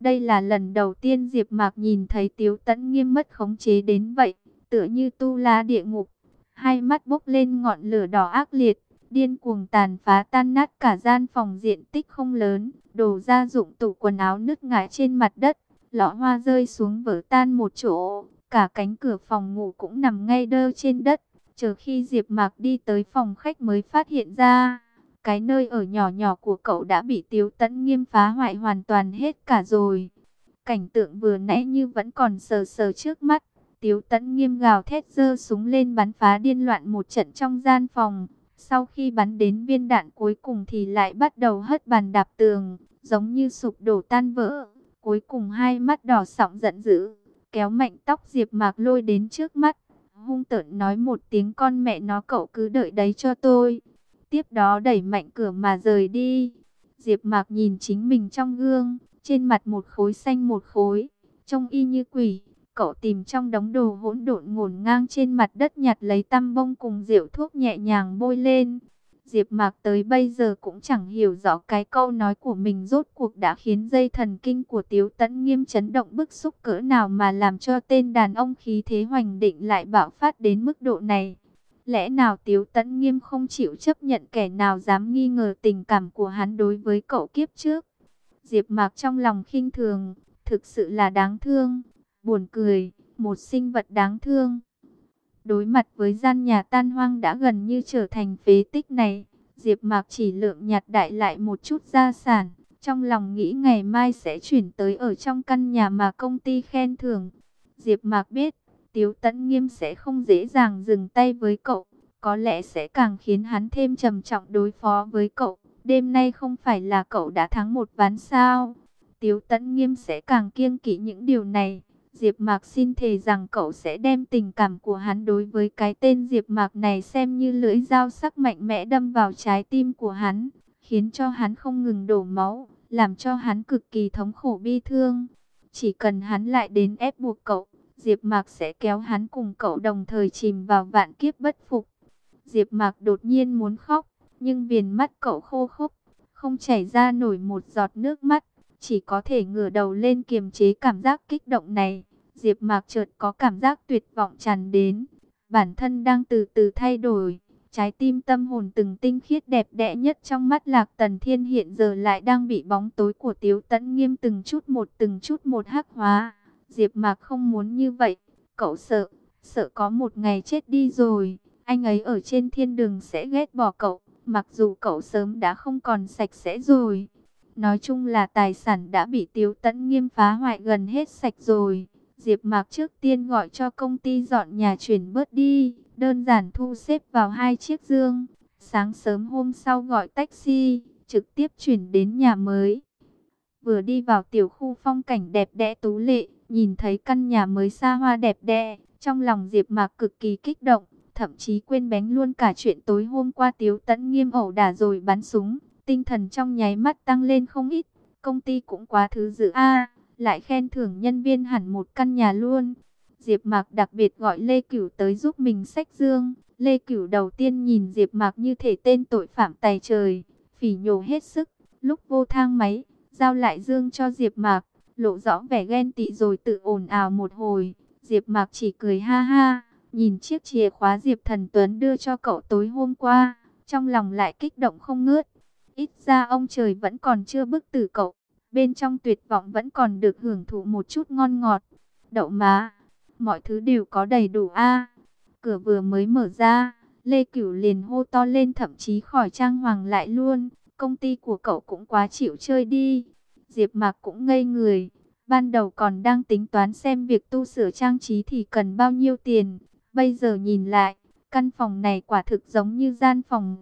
Đây là lần đầu tiên Diệp Mạc nhìn thấy Tiếu Tấn Nghiêm mất khống chế đến vậy, tựa như tu la địa ngục, hai mắt bốc lên ngọn lửa đỏ ác liệt, điên cuồng tàn phá tan nát cả gian phòng diện tích không lớn, đồ gia dụng tủ quần áo nứt ngã trên mặt đất, lọ hoa rơi xuống vỡ tan một chỗ, cả cánh cửa phòng ngủ cũng nằm ngay đơ trên đất, chờ khi Diệp Mạc đi tới phòng khách mới phát hiện ra, cái nơi ở nhỏ nhỏ của cậu đã bị Tiếu Tấn Nghiêm phá hoại hoàn toàn hết cả rồi. Cảnh tượng vừa nãy như vẫn còn sờ sờ trước mắt, Tiếu Tấn Nghiêm gào thét giơ súng lên bắn phá điên loạn một trận trong gian phòng. Sau khi bắn đến viên đạn cuối cùng thì lại bắt đầu hất bàn đạp tường, giống như sụp đổ tan vỡ. Cuối cùng hai mắt đỏ sọng giận dữ, kéo mạnh tóc Diệp Mạc lôi đến trước mắt. Hung tợn nói một tiếng con mẹ nó cậu cứ đợi đấy cho tôi. Tiếp đó đẩy mạnh cửa mà rời đi. Diệp Mạc nhìn chính mình trong gương, trên mặt một khối xanh một khối, trông y như quỷ. Cậu tìm trong đống đồ hỗn độn ngổn ngang trên mặt đất nhặt lấy tăm bông cùng rượu thuốc nhẹ nhàng bôi lên. Diệp Mạc tới bây giờ cũng chẳng hiểu rõ cái câu nói của mình rốt cuộc đã khiến dây thần kinh của Tiếu Tấn Nghiêm chấn động bức xúc cỡ nào mà làm cho tên đàn ông khí thế hoành định lại bạo phát đến mức độ này. Lẽ nào Tiếu Tấn Nghiêm không chịu chấp nhận kẻ nào dám nghi ngờ tình cảm của hắn đối với cậu kiếp trước? Diệp Mạc trong lòng khinh thường, thực sự là đáng thương, buồn cười, một sinh vật đáng thương. Đối mặt với gian nhà tan hoang đã gần như trở thành phế tích này, Diệp Mạc chỉ lượng nhặt đại lại một chút gia sản, trong lòng nghĩ ngày mai sẽ chuyển tới ở trong căn nhà mà công ty khen thưởng. Diệp Mạc biết, Tiếu Tấn Nghiêm sẽ không dễ dàng dừng tay với cậu, có lẽ sẽ càng khiến hắn thêm trầm trọng đối phó với cậu. Đêm nay không phải là cậu đã thắng một ván sao? Tiếu Tấn Nghiêm sẽ càng kiêng kỵ những điều này. Diệp Mạc xin thề rằng cậu sẽ đem tình cảm của hắn đối với cái tên Diệp Mạc này xem như lưỡi dao sắc mạnh mẽ đâm vào trái tim của hắn, khiến cho hắn không ngừng đổ máu, làm cho hắn cực kỳ thống khổ bi thương. Chỉ cần hắn lại đến ép buộc cậu, Diệp Mạc sẽ kéo hắn cùng cậu đồng thời chìm vào vạn kiếp bất phục. Diệp Mạc đột nhiên muốn khóc, nhưng viền mắt cậu khô khốc, không chảy ra nổi một giọt nước mắt, chỉ có thể ngửa đầu lên kiềm chế cảm giác kích động này. Diệp Mạc chợt có cảm giác tuyệt vọng tràn đến, bản thân đang từ từ thay đổi, trái tim tâm hồn từng tinh khiết đẹp đẽ nhất trong mắt Lạc Tần Thiên hiện giờ lại đang bị bóng tối của Tiếu Tấn Nghiêm từng chút một từng chút một hắc hóa. Diệp Mạc không muốn như vậy, cậu sợ, sợ có một ngày chết đi rồi, anh ấy ở trên thiên đường sẽ ghét bỏ cậu, mặc dù cậu sớm đã không còn sạch sẽ rồi. Nói chung là tài sản đã bị Tiếu Tấn Nghiêm phá hoại gần hết sạch rồi. Diệp Mạc trước tiên gọi cho công ty dọn nhà chuyển bớt đi, đơn giản thu xếp vào hai chiếc dương. Sáng sớm hôm sau gọi taxi, trực tiếp chuyển đến nhà mới. Vừa đi vào tiểu khu phong cảnh đẹp đẽ tú lệ, nhìn thấy căn nhà mới xa hoa đẹp đẽ, trong lòng Diệp Mạc cực kỳ kích động, thậm chí quên bén luôn cả chuyện tối hôm qua Tiếu Tấn Nghiêm ẩu đả rồi bắn súng, tinh thần trong nháy mắt tăng lên không ít. Công ty cũng quá thứ dự a lại khen thưởng nhân viên hẳn một căn nhà luôn. Diệp Mạc đặc biệt gọi Lê Cửu tới giúp mình sách dương. Lê Cửu đầu tiên nhìn Diệp Mạc như thể tên tội phạm tày trời, phỉ nhổ hết sức, lúc vô thang máy, giao lại dương cho Diệp Mạc, lộ rõ vẻ ghen tị rồi tự ồn ào một hồi. Diệp Mạc chỉ cười ha ha, nhìn chiếc chìa khóa Diệp Thần Tuấn đưa cho cậu tối hôm qua, trong lòng lại kích động không ngớt. Ít ra ông trời vẫn còn chưa bức tử cậu bên trong tuyệt vọng vẫn còn được hưởng thụ một chút ngon ngọt. Đậu má, mọi thứ đều có đầy đủ a. Cửa vừa mới mở ra, Lê Cửu liền hô to lên thậm chí khỏi trang hoàng lại luôn. Công ty của cậu cũng quá chịu chơi đi. Diệp Mạc cũng ngây người. Ban đầu còn đang tính toán xem việc tu sửa trang trí thì cần bao nhiêu tiền. Bây giờ nhìn lại, căn phòng này quả thực giống như gian phòng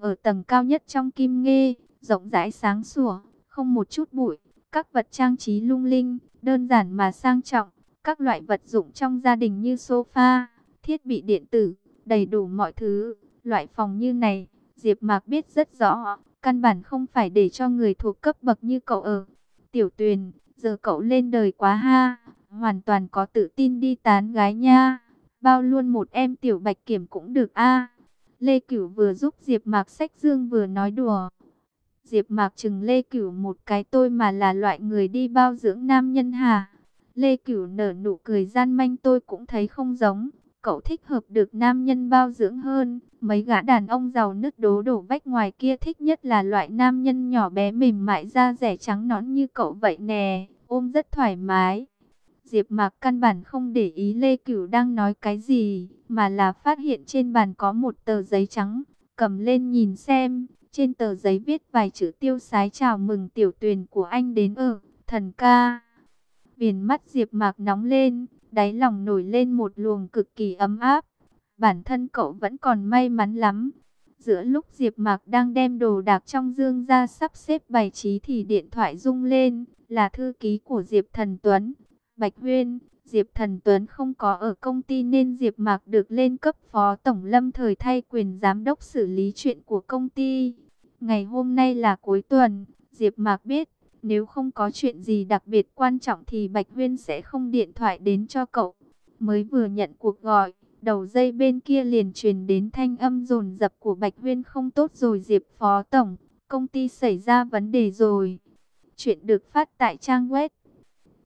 ở tầng cao nhất trong Kim Nghê rộng rãi sáng sủa, không một chút bụi, các vật trang trí lung linh, đơn giản mà sang trọng, các loại vật dụng trong gia đình như sofa, thiết bị điện tử, đầy đủ mọi thứ. Loại phòng như này, Diệp Mạc biết rất rõ, căn bản không phải để cho người thuộc cấp bậc như cậu ở. Tiểu Tuyền, giờ cậu lên đời quá ha, hoàn toàn có tự tin đi tán gái nha. Bao luôn một em tiểu Bạch Kiểm cũng được a. Lê Cửu vừa giúp Diệp Mạc sách dương vừa nói đùa. Diệp Mạc chừng Lê Cửu một cái tôi mà là loại người đi bao dưỡng nam nhân hả? Lê Cửu nở nụ cười gian manh tôi cũng thấy không giống. Cậu thích hợp được nam nhân bao dưỡng hơn. Mấy gã đàn ông giàu nứt đố đổ vách ngoài kia thích nhất là loại nam nhân nhỏ bé mềm mại da rẻ trắng nõn như cậu vậy nè. Ôm rất thoải mái. Diệp Mạc căn bản không để ý Lê Cửu đang nói cái gì, mà là phát hiện trên bàn có một tờ giấy trắng, cầm lên nhìn xem, trên tờ giấy viết vài chữ tiêu sái chào mừng tiểu tuyền của anh đến ở, thần ca. Viền mắt Diệp Mạc nóng lên, đáy lòng nổi lên một luồng cực kỳ ấm áp. Bản thân cậu vẫn còn may mắn lắm. Giữa lúc Diệp Mạc đang đem đồ đạc trong dương ra sắp xếp bày trí thì điện thoại rung lên, là thư ký của Diệp Thần Tuấn. Bạch Huyên, Diệp Thần Tuấn không có ở công ty nên Diệp Mạc được lên cấp phó tổng lâm thời thay quyền giám đốc xử lý chuyện của công ty. Ngày hôm nay là cuối tuần, Diệp Mạc biết, nếu không có chuyện gì đặc biệt quan trọng thì Bạch Huyên sẽ không điện thoại đến cho cậu. Mới vừa nhận cuộc gọi, đầu dây bên kia liền truyền đến thanh âm dồn dập của Bạch Huyên không tốt rồi Diệp Phó Tổng, công ty xảy ra vấn đề rồi. Chuyện được phát tại trang web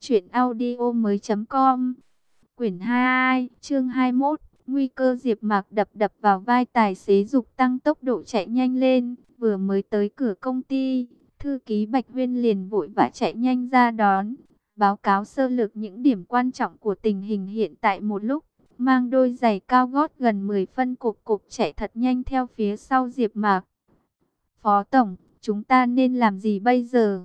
chuyện audio mới.com Quyển 22, chương 21 Nguy cơ Diệp Mạc đập đập vào vai tài xế dục tăng tốc độ chạy nhanh lên, vừa mới tới cửa công ty, thư ký Bạch Huyên liền vội vã chạy nhanh ra đón, báo cáo sơ lược những điểm quan trọng của tình hình hiện tại một lúc, mang đôi giày cao gót gần 10 phân cục cục chạy thật nhanh theo phía sau Diệp Mạc. Phó tổng, chúng ta nên làm gì bây giờ?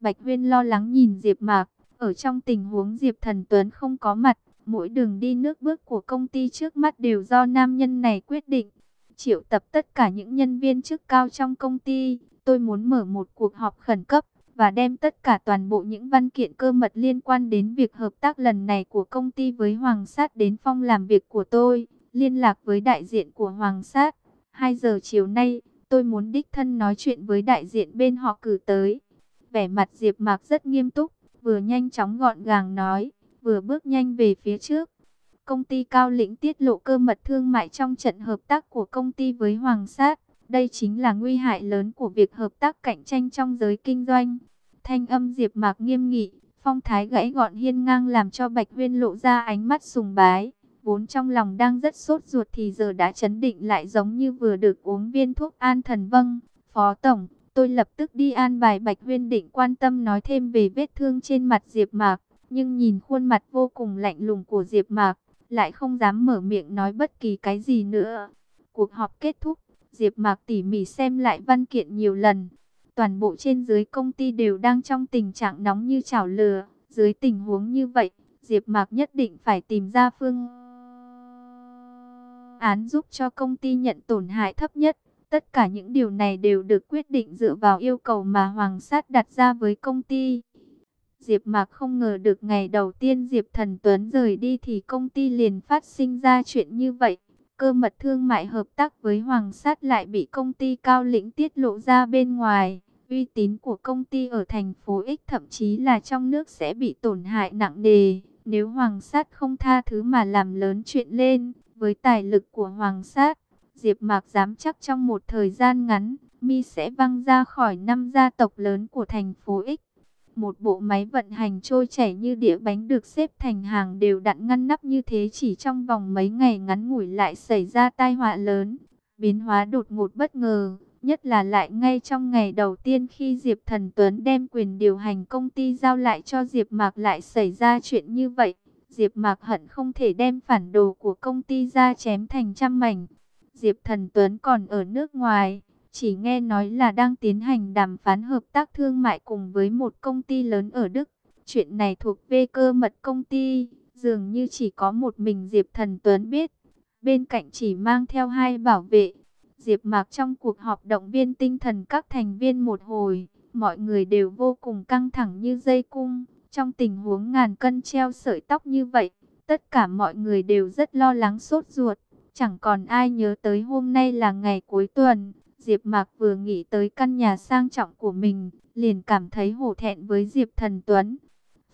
Bạch Huyên lo lắng nhìn Diệp Mạc, ở trong tình huống Diệp Thần Tuấn không có mặt, mỗi đường đi nước bước của công ty trước mắt đều do nam nhân này quyết định. Triệu tập tất cả những nhân viên chức cao trong công ty, tôi muốn mở một cuộc họp khẩn cấp và đem tất cả toàn bộ những văn kiện cơ mật liên quan đến việc hợp tác lần này của công ty với Hoàng Sát đến phòng làm việc của tôi, liên lạc với đại diện của Hoàng Sát. 2 giờ chiều nay, tôi muốn đích thân nói chuyện với đại diện bên họ cử tới. Vẻ mặt Diệp Mạc rất nghiêm túc, vừa nhanh chóng gọn gàng nói, vừa bước nhanh về phía trước. Công ty Cao Lĩnh tiết lộ cơ mật thương mại trong trận hợp tác của công ty với Hoàng Sát. Đây chính là nguy hại lớn của việc hợp tác cạnh tranh trong giới kinh doanh. Thanh âm Diệp Mạc nghiêm nghị, phong thái gãy gọn hiên ngang làm cho Bạch Huyên lộ ra ánh mắt sùng bái. Vốn trong lòng đang rất sốt ruột thì giờ đã chấn định lại giống như vừa được uống viên thuốc an thần vâng. Phó Tổng, Tôi lập tức đi an bài Bạch Huyên định quan tâm nói thêm về vết thương trên mặt Diệp Mạc, nhưng nhìn khuôn mặt vô cùng lạnh lùng của Diệp Mạc, lại không dám mở miệng nói bất kỳ cái gì nữa. Cuộc họp kết thúc, Diệp Mạc tỉ mỉ xem lại văn kiện nhiều lần. Toàn bộ trên dưới công ty đều đang trong tình trạng nóng như chảo lửa, dưới tình huống như vậy, Diệp Mạc nhất định phải tìm ra phương án giúp cho công ty nhận tổn hại thấp nhất. Tất cả những điều này đều được quyết định dựa vào yêu cầu mà Hoàng Sát đặt ra với công ty. Diệp Mạc không ngờ được ngày đầu tiên Diệp Thần Tuấn rời đi thì công ty liền phát sinh ra chuyện như vậy. Cơ mật thương mại hợp tác với Hoàng Sát lại bị công ty Cao Lĩnh tiết lộ ra bên ngoài. Uy tín của công ty ở thành phố X thậm chí là trong nước sẽ bị tổn hại nặng nề. Nếu Hoàng Sát không tha thứ mà làm lớn chuyện lên, với tài lực của Hoàng Sát, Diệp Mạc dám chắc trong một thời gian ngắn, Mi sẽ văng ra khỏi năm gia tộc lớn của thành phố X. Một bộ máy vận hành trôi chảy như đĩa bánh được xếp thành hàng đều đặn ngăn nắp như thế chỉ trong vòng mấy ngày ngắn ngủi lại xảy ra tai họa lớn, biến hóa đột ngột bất ngờ, nhất là lại ngay trong ngày đầu tiên khi Diệp Thần Tuấn đem quyền điều hành công ty giao lại cho Diệp Mạc lại xảy ra chuyện như vậy. Diệp Mạc hận không thể đem phản đồ của công ty ra chém thành trăm mảnh. Diệp Thần Tuấn còn ở nước ngoài, chỉ nghe nói là đang tiến hành đàm phán hợp tác thương mại cùng với một công ty lớn ở Đức. Chuyện này thuộc về cơ mật công ty, dường như chỉ có một mình Diệp Thần Tuấn biết. Bên cạnh chỉ mang theo hai bảo vệ. Diệp Mạc trong cuộc họp động viên tinh thần các thành viên một hồi, mọi người đều vô cùng căng thẳng như dây cung. Trong tình huống ngàn cân treo sợi tóc như vậy, tất cả mọi người đều rất lo lắng sốt ruột. Chẳng còn ai nhớ tới hôm nay là ngày cuối tuần. Diệp Mạc vừa nghĩ tới căn nhà sang trọng của mình, liền cảm thấy hổ thẹn với Diệp Thần Tuấn.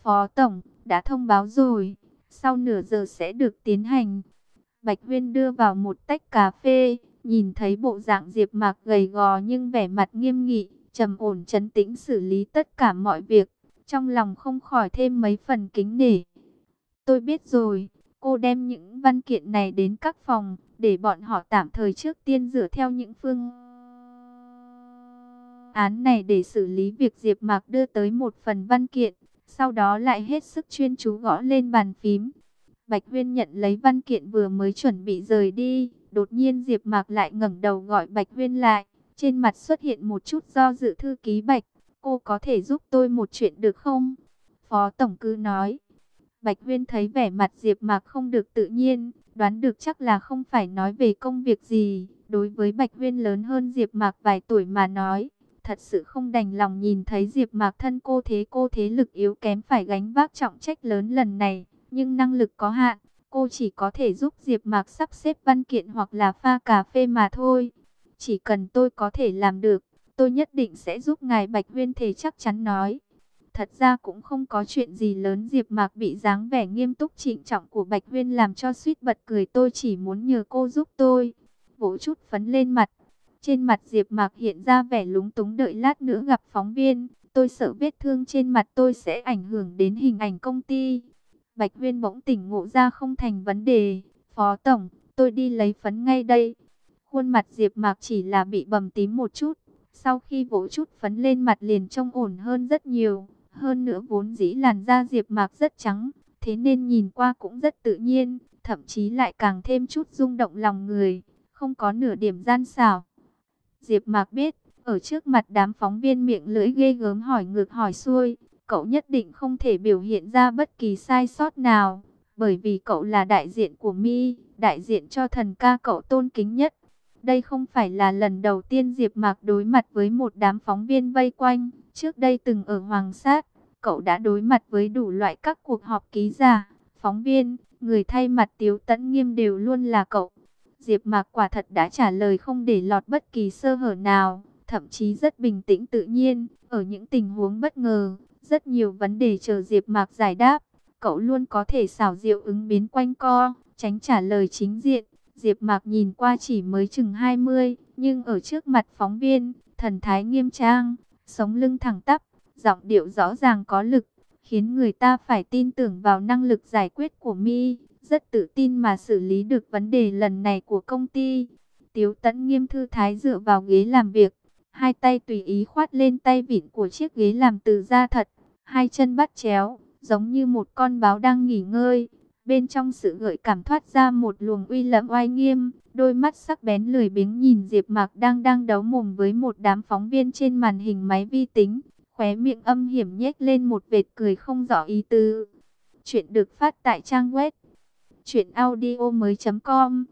Phó Tổng, đã thông báo rồi, sau nửa giờ sẽ được tiến hành. Bạch Huyên đưa vào một tách cà phê, nhìn thấy bộ dạng Diệp Mạc gầy gò nhưng vẻ mặt nghiêm nghị, trầm ổn chấn tĩnh xử lý tất cả mọi việc, trong lòng không khỏi thêm mấy phần kính nể. Tôi biết rồi, cô đem những văn kiện này đến các phòng, để bọn họ tạm thời trước tiên dựa theo những phương án này để xử lý việc Diệp Mạc đưa tới một phần văn kiện, sau đó lại hết sức chuyên chú gõ lên bàn phím. Bạch Huyên nhận lấy văn kiện vừa mới chuẩn bị rời đi, đột nhiên Diệp Mạc lại ngẩng đầu gọi Bạch Huyên lại, trên mặt xuất hiện một chút do dự thư ký Bạch, cô có thể giúp tôi một chuyện được không? Phó tổng cứ nói. Bạch Huyên thấy vẻ mặt Diệp Mạc không được tự nhiên, đoán được chắc là không phải nói về công việc gì, đối với Bạch Huyên lớn hơn Diệp Mạc vài tuổi mà nói, thật sự không đành lòng nhìn thấy Diệp Mạc thân cô thế cô thế lực yếu kém phải gánh vác trọng trách lớn lần này, nhưng năng lực có hạn, cô chỉ có thể giúp Diệp Mạc sắp xếp văn kiện hoặc là pha cà phê mà thôi. Chỉ cần tôi có thể làm được, tôi nhất định sẽ giúp ngài Bạch Huyên thể chắc chắn nói. Thật ra cũng không có chuyện gì lớn Diệp Mạc bị dáng vẻ nghiêm túc trịnh trọng của Bạch Huyên làm cho suýt bật cười tôi chỉ muốn nhờ cô giúp tôi. Vỗ chút phấn lên mặt, trên mặt Diệp Mạc hiện ra vẻ lúng túng đợi lát nữa gặp phóng viên. Tôi sợ vết thương trên mặt tôi sẽ ảnh hưởng đến hình ảnh công ty. Bạch Huyên bỗng tỉnh ngộ ra không thành vấn đề. Phó Tổng, tôi đi lấy phấn ngay đây. Khuôn mặt Diệp Mạc chỉ là bị bầm tím một chút. Sau khi vỗ chút phấn lên mặt liền trông ổn hơn rất nhiều. Hơn nữa vốn dĩ làn da Diệp Mạc rất trắng. Thế nên nhìn qua cũng rất tự nhiên. Thậm chí lại càng thêm chút rung động lòng người. Không có nửa điểm gian xảo. Diệp Mạc biết, ở trước mặt đám phóng viên miệng lưỡi ghê gớm hỏi ngược hỏi xuôi, cậu nhất định không thể biểu hiện ra bất kỳ sai sót nào, bởi vì cậu là đại diện của Mi, đại diện cho thần ca cậu tôn kính nhất. Đây không phải là lần đầu tiên Diệp Mạc đối mặt với một đám phóng viên vây quanh, trước đây từng ở Hoàng Sát, cậu đã đối mặt với đủ loại các cuộc họp ký giả, phóng viên, người thay mặt Tiếu Tấn Nghiêm đều luôn là cậu. Diệp Mạc quả thật đã trả lời không để lọt bất kỳ sơ hở nào, thậm chí rất bình tĩnh tự nhiên, ở những tình huống bất ngờ, rất nhiều vấn đề chờ Diệp Mạc giải đáp, cậu luôn có thể xảo diệu ứng biến quanh co, tránh trả lời chính diện. Diệp Mạc nhìn qua chỉ mới chừng 20, nhưng ở trước mặt phóng viên, thần thái nghiêm trang, sống lưng thẳng tắp, giọng điệu rõ ràng có lực, khiến người ta phải tin tưởng vào năng lực giải quyết của Mi rất tự tin mà xử lý được vấn đề lần này của công ty. Tiếu Tấn nghiêm thư thái dựa vào ghế làm việc, hai tay tùy ý khoát lên tay vịn của chiếc ghế làm từ da thật, hai chân bắt chéo, giống như một con báo đang nghỉ ngơi. Bên trong sự gợi cảm thoát ra một luồng uy lẫm oai nghiêm, đôi mắt sắc bén lười biếng nhìn Diệp Mạc đang đang đấu mồm với một đám phóng viên trên màn hình máy vi tính, khóe miệng âm hiểm nhếch lên một vệt cười không rõ ý tứ. Chuyện được phát tại trang web Chuyện audio mới com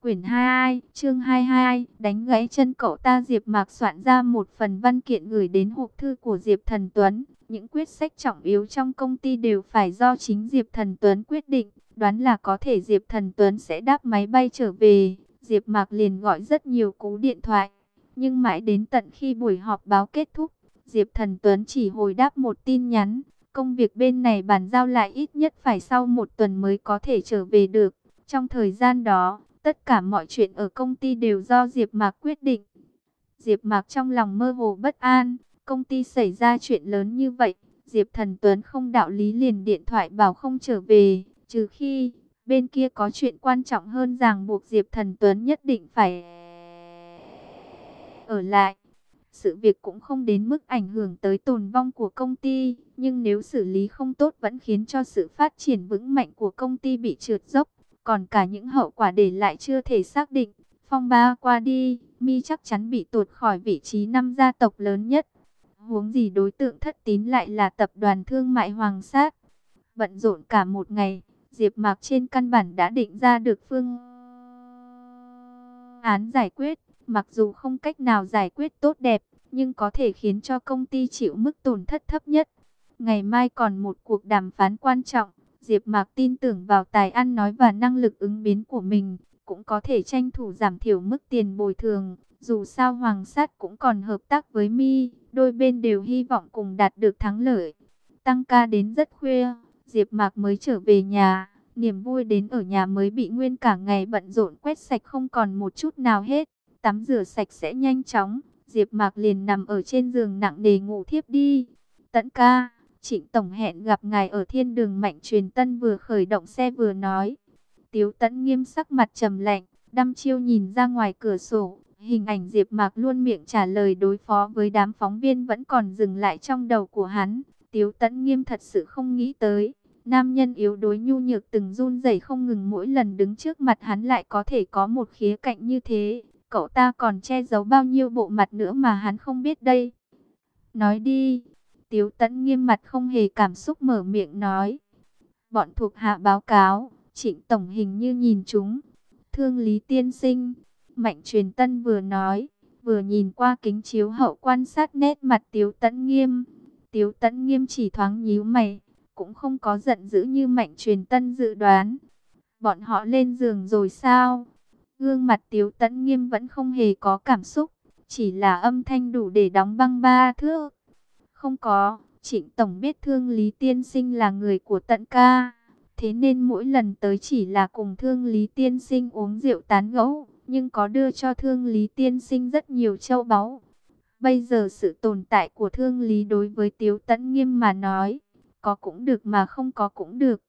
Quyển 22, chương 22, đánh gãy chân cậu ta Diệp Mạc soạn ra một phần văn kiện gửi đến hộp thư của Diệp Thần Tuấn. Những quyết sách trọng yếu trong công ty đều phải do chính Diệp Thần Tuấn quyết định. Đoán là có thể Diệp Thần Tuấn sẽ đáp máy bay trở về. Diệp Mạc liền gọi rất nhiều cú điện thoại. Nhưng mãi đến tận khi buổi họp báo kết thúc, Diệp Thần Tuấn chỉ hồi đáp một tin nhắn. Công việc bên này bàn giao lại ít nhất phải sau một tuần mới có thể trở về được. Trong thời gian đó, tất cả mọi chuyện ở công ty đều do Diệp Mạc quyết định. Diệp Mạc trong lòng mơ hồ bất an, công ty xảy ra chuyện lớn như vậy, Diệp Thần Tuấn không đạo lý liền điện thoại bảo không trở về, trừ khi bên kia có chuyện quan trọng hơn ràng buộc Diệp Thần Tuấn nhất định phải ở lại. Sự việc cũng không đến mức ảnh hưởng tới tồn vong của công ty, nhưng nếu xử lý không tốt vẫn khiến cho sự phát triển vững mạnh của công ty bị trượt dốc, còn cả những hậu quả để lại chưa thể xác định. Phong ba qua đi, mi chắc chắn bị tụt khỏi vị trí năm gia tộc lớn nhất. Huống gì đối tượng thất tín lại là tập đoàn thương mại Hoàng Sát. Bận rộn cả một ngày, Diệp Mạc trên căn bản đã định ra được phương án giải quyết. Mặc dù không cách nào giải quyết tốt đẹp, nhưng có thể khiến cho công ty chịu mức tổn thất thấp nhất. Ngày mai còn một cuộc đàm phán quan trọng, Diệp Mạc tin tưởng vào tài ăn nói và năng lực ứng biến của mình, cũng có thể tranh thủ giảm thiểu mức tiền bồi thường. Dù sao Hoàng Sát cũng còn hợp tác với Mi, đôi bên đều hy vọng cùng đạt được thắng lợi. Tăng ca đến rất khuya, Diệp Mạc mới trở về nhà, niềm vui đến ở nhà mới bị nguyên cả ngày bận rộn quét sạch không còn một chút nào hết tắm rửa sạch sẽ nhanh chóng. Diệp Mạc liền nằm ở trên giường nặng nề ngủ thiếp đi. Tấn ca, Trịnh Tổng hẹn gặp ngài ở thiên đường mạnh truyền tân vừa khởi động xe vừa nói. Tiếu Tấn nghiêm sắc mặt trầm lạnh, đăm chiêu nhìn ra ngoài cửa sổ. Hình ảnh Diệp Mạc luôn miệng trả lời đối phó với đám phóng viên vẫn còn dừng lại trong đầu của hắn. Tiếu Tấn nghiêm thật sự không nghĩ tới. Nam nhân yếu đuối nhu nhược từng run rẩy không ngừng mỗi lần đứng trước mặt hắn lại có thể có một khía cạnh như thế. Cậu ta còn che giấu bao nhiêu bộ mặt nữa mà hắn không biết đây. Nói đi. Tiếu Tấn nghiêm mặt không hề cảm xúc mở miệng nói. Bọn thuộc hạ báo cáo, trịnh tổng hình như nhìn chúng. Thương Lý Tiên Sinh, Mạnh Truyền Tân vừa nói, vừa nhìn qua kính chiếu hậu quan sát nét mặt Tiếu Tấn nghiêm. Tiếu Tấn nghiêm chỉ thoáng nhíu mày, cũng không có giận dữ như Mạnh Truyền Tân dự đoán. Bọn họ lên giường rồi sao? Gương mặt Tiếu Tấn nghiêm vẫn không hề có cảm xúc, chỉ là âm thanh đủ để đóng băng ba thước. Không có, Trịnh Tổng biết Thương Lý Tiên Sinh là người của tận ca. Thế nên mỗi lần tới chỉ là cùng Thương Lý Tiên Sinh uống rượu tán gẫu, nhưng có đưa cho Thương Lý Tiên Sinh rất nhiều châu báu. Bây giờ sự tồn tại của Thương Lý đối với Tiếu Tấn Nghiêm mà nói, có cũng được mà không có cũng được.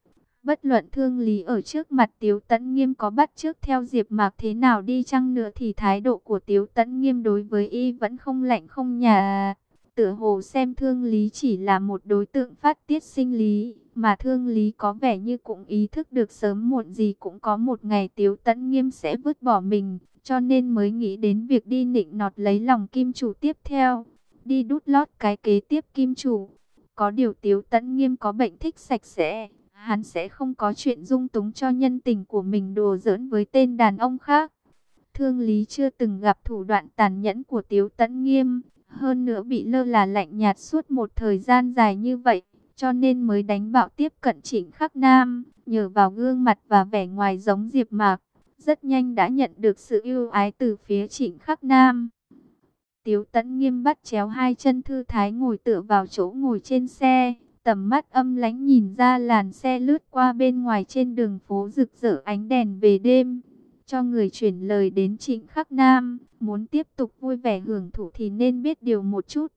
Bất luận Thương Lý ở trước mặt Tiếu Tấn Nghiêm có bắt trước theo Diệp Mạc thế nào đi chăng nữa thì thái độ của Tiếu Tấn Nghiêm đối với y vẫn không lạnh không nhà tựa hồ xem thương lý chỉ là một đối tượng phát tiết sinh lý, mà thương lý có vẻ như cũng ý thức được sớm muộn gì cũng có một ngày tiếu tẫn nghiêm sẽ vứt bỏ mình, cho nên mới nghĩ đến việc đi nịnh nọt lấy lòng kim chủ tiếp theo, đi đút lót cái kế tiếp kim chủ. Có điều tiếu tẫn nghiêm có bệnh thích sạch sẽ, hắn sẽ không có chuyện dung túng cho nhân tình của mình đùa giỡn với tên đàn ông khác. Thương Lý chưa từng gặp thủ đoạn tàn nhẫn của Tiếu Tấn Nghiêm, hơn nữa bị lơ là lạnh nhạt suốt một thời gian dài như vậy, cho nên mới đánh bạo tiếp cận Trịnh Khắc Nam, nhờ vào gương mặt và vẻ ngoài giống Diệp Mạc, rất nhanh đã nhận được sự yêu ái từ phía Trịnh Khắc Nam. Tiếu Tấn nghiêm bắt chéo hai chân thư thái ngồi tựa vào chỗ ngồi trên xe, tầm mắt âm lãnh nhìn ra làn xe lướt qua bên ngoài trên đường phố rực rỡ ánh đèn về đêm, cho người chuyển lời đến Trịnh Khắc Nam, muốn tiếp tục vui vẻ hưởng thụ thì nên biết điều một chút.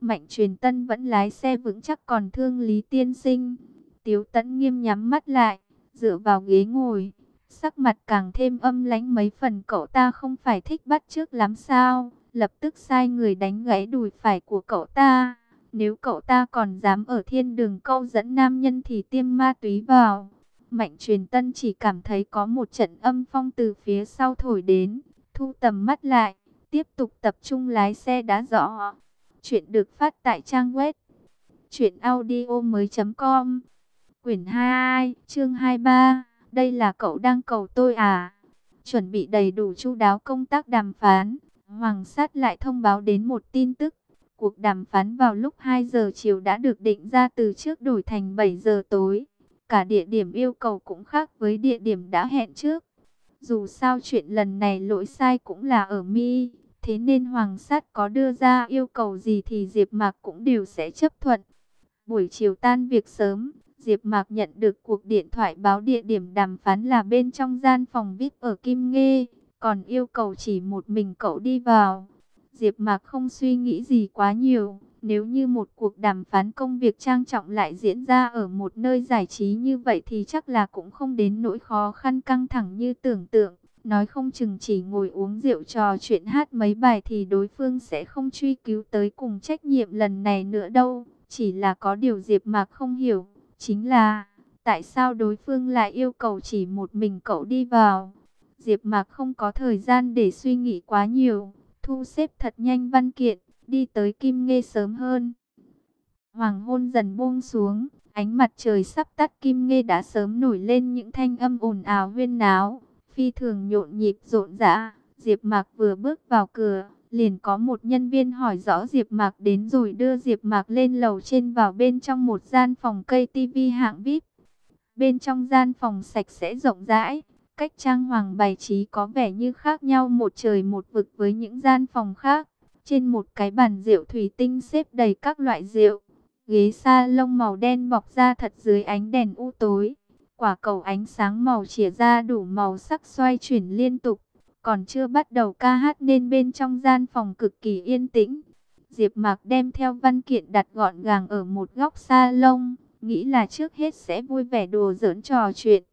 Mạnh truyền tân vẫn lái xe vững chắc còn thương Lý Tiên Sinh. Tiếu tẫn nghiêm nhắm mắt lại, dựa vào ghế ngồi, sắc mặt càng thêm âm lãnh mấy phần cậu ta không phải thích bắt trước lắm sao, lập tức sai người đánh gãy đùi phải của cậu ta. Nếu cậu ta còn dám ở thiên đường câu dẫn nam nhân thì tiêm ma túy vào. Mạnh truyền tân chỉ cảm thấy có một trận âm phong từ phía sau thổi đến, thu tầm mắt lại, tiếp tục tập trung lái xe đã rõ. Chuyện được phát tại trang web truyệnaudiomoi.com. Quyển 22, chương 23, đây là cậu đang cầu tôi à? Chuẩn bị đầy đủ chu đáo công tác đàm phán, Hoàng sát lại thông báo đến một tin tức. Cuộc đàm phán vào lúc 2 giờ chiều đã được định ra từ trước đổi thành 7 giờ tối. Cả địa điểm yêu cầu cũng khác với địa điểm đã hẹn trước. Dù sao chuyện lần này lỗi sai cũng là ở mi, thế nên Hoàng sát có đưa ra yêu cầu gì thì Diệp Mạc cũng đều sẽ chấp thuận. Buổi chiều tan việc sớm, Diệp Mạc nhận được cuộc điện thoại báo địa điểm đàm phán là bên trong gian phòng VIP ở Kim Nghê, còn yêu cầu chỉ một mình cậu đi vào. Diệp Mạc không suy nghĩ gì quá nhiều, nếu như một cuộc đàm phán công việc trang trọng lại diễn ra ở một nơi giải trí như vậy thì chắc là cũng không đến nỗi khó khăn căng thẳng như tưởng tượng. Nói không chừng chỉ ngồi uống rượu trò chuyện hát mấy bài thì đối phương sẽ không truy cứu tới cùng trách nhiệm lần này nữa đâu. Chỉ là có điều Diệp Mạc không hiểu, chính là tại sao đối phương lại yêu cầu chỉ một mình cậu đi vào. Diệp Mạc không có thời gian để suy nghĩ quá nhiều, thu xếp thật nhanh văn kiện, đi tới Kim Nghê sớm hơn. Hoàng hôn dần buông xuống, ánh mặt trời sắp tắt Kim Nghê đã sớm nổi lên những thanh âm ồn ào huyên náo, phi thường nhộn nhịp rộn rã. Diệp Mạc vừa bước vào cửa, liền có một nhân viên hỏi rõ Diệp Mạc đến rồi đưa Diệp Mạc lên lầu trên vào bên trong một gian phòng cây tivi hạng VIP. Bên trong gian phòng sạch sẽ rộng rãi, cách trang hoàng bài trí có vẻ như khác nhau một trời một vực với những gian phòng khác. Trên một cái bàn rượu thủy tinh xếp đầy các loại rượu. Ghế sa lông màu đen bọc ra thật dưới ánh đèn u tối. Quả cầu ánh sáng màu chìa ra đủ màu sắc xoay chuyển liên tục. còn chưa bắt đầu ca hát nên bên trong gian phòng cực kỳ yên tĩnh. Diệp Mạc đem theo văn kiện đặt gọn gàng ở một góc sa lông nghĩ là trước hết sẽ vui vẻ đùa giỡn trò chuyện,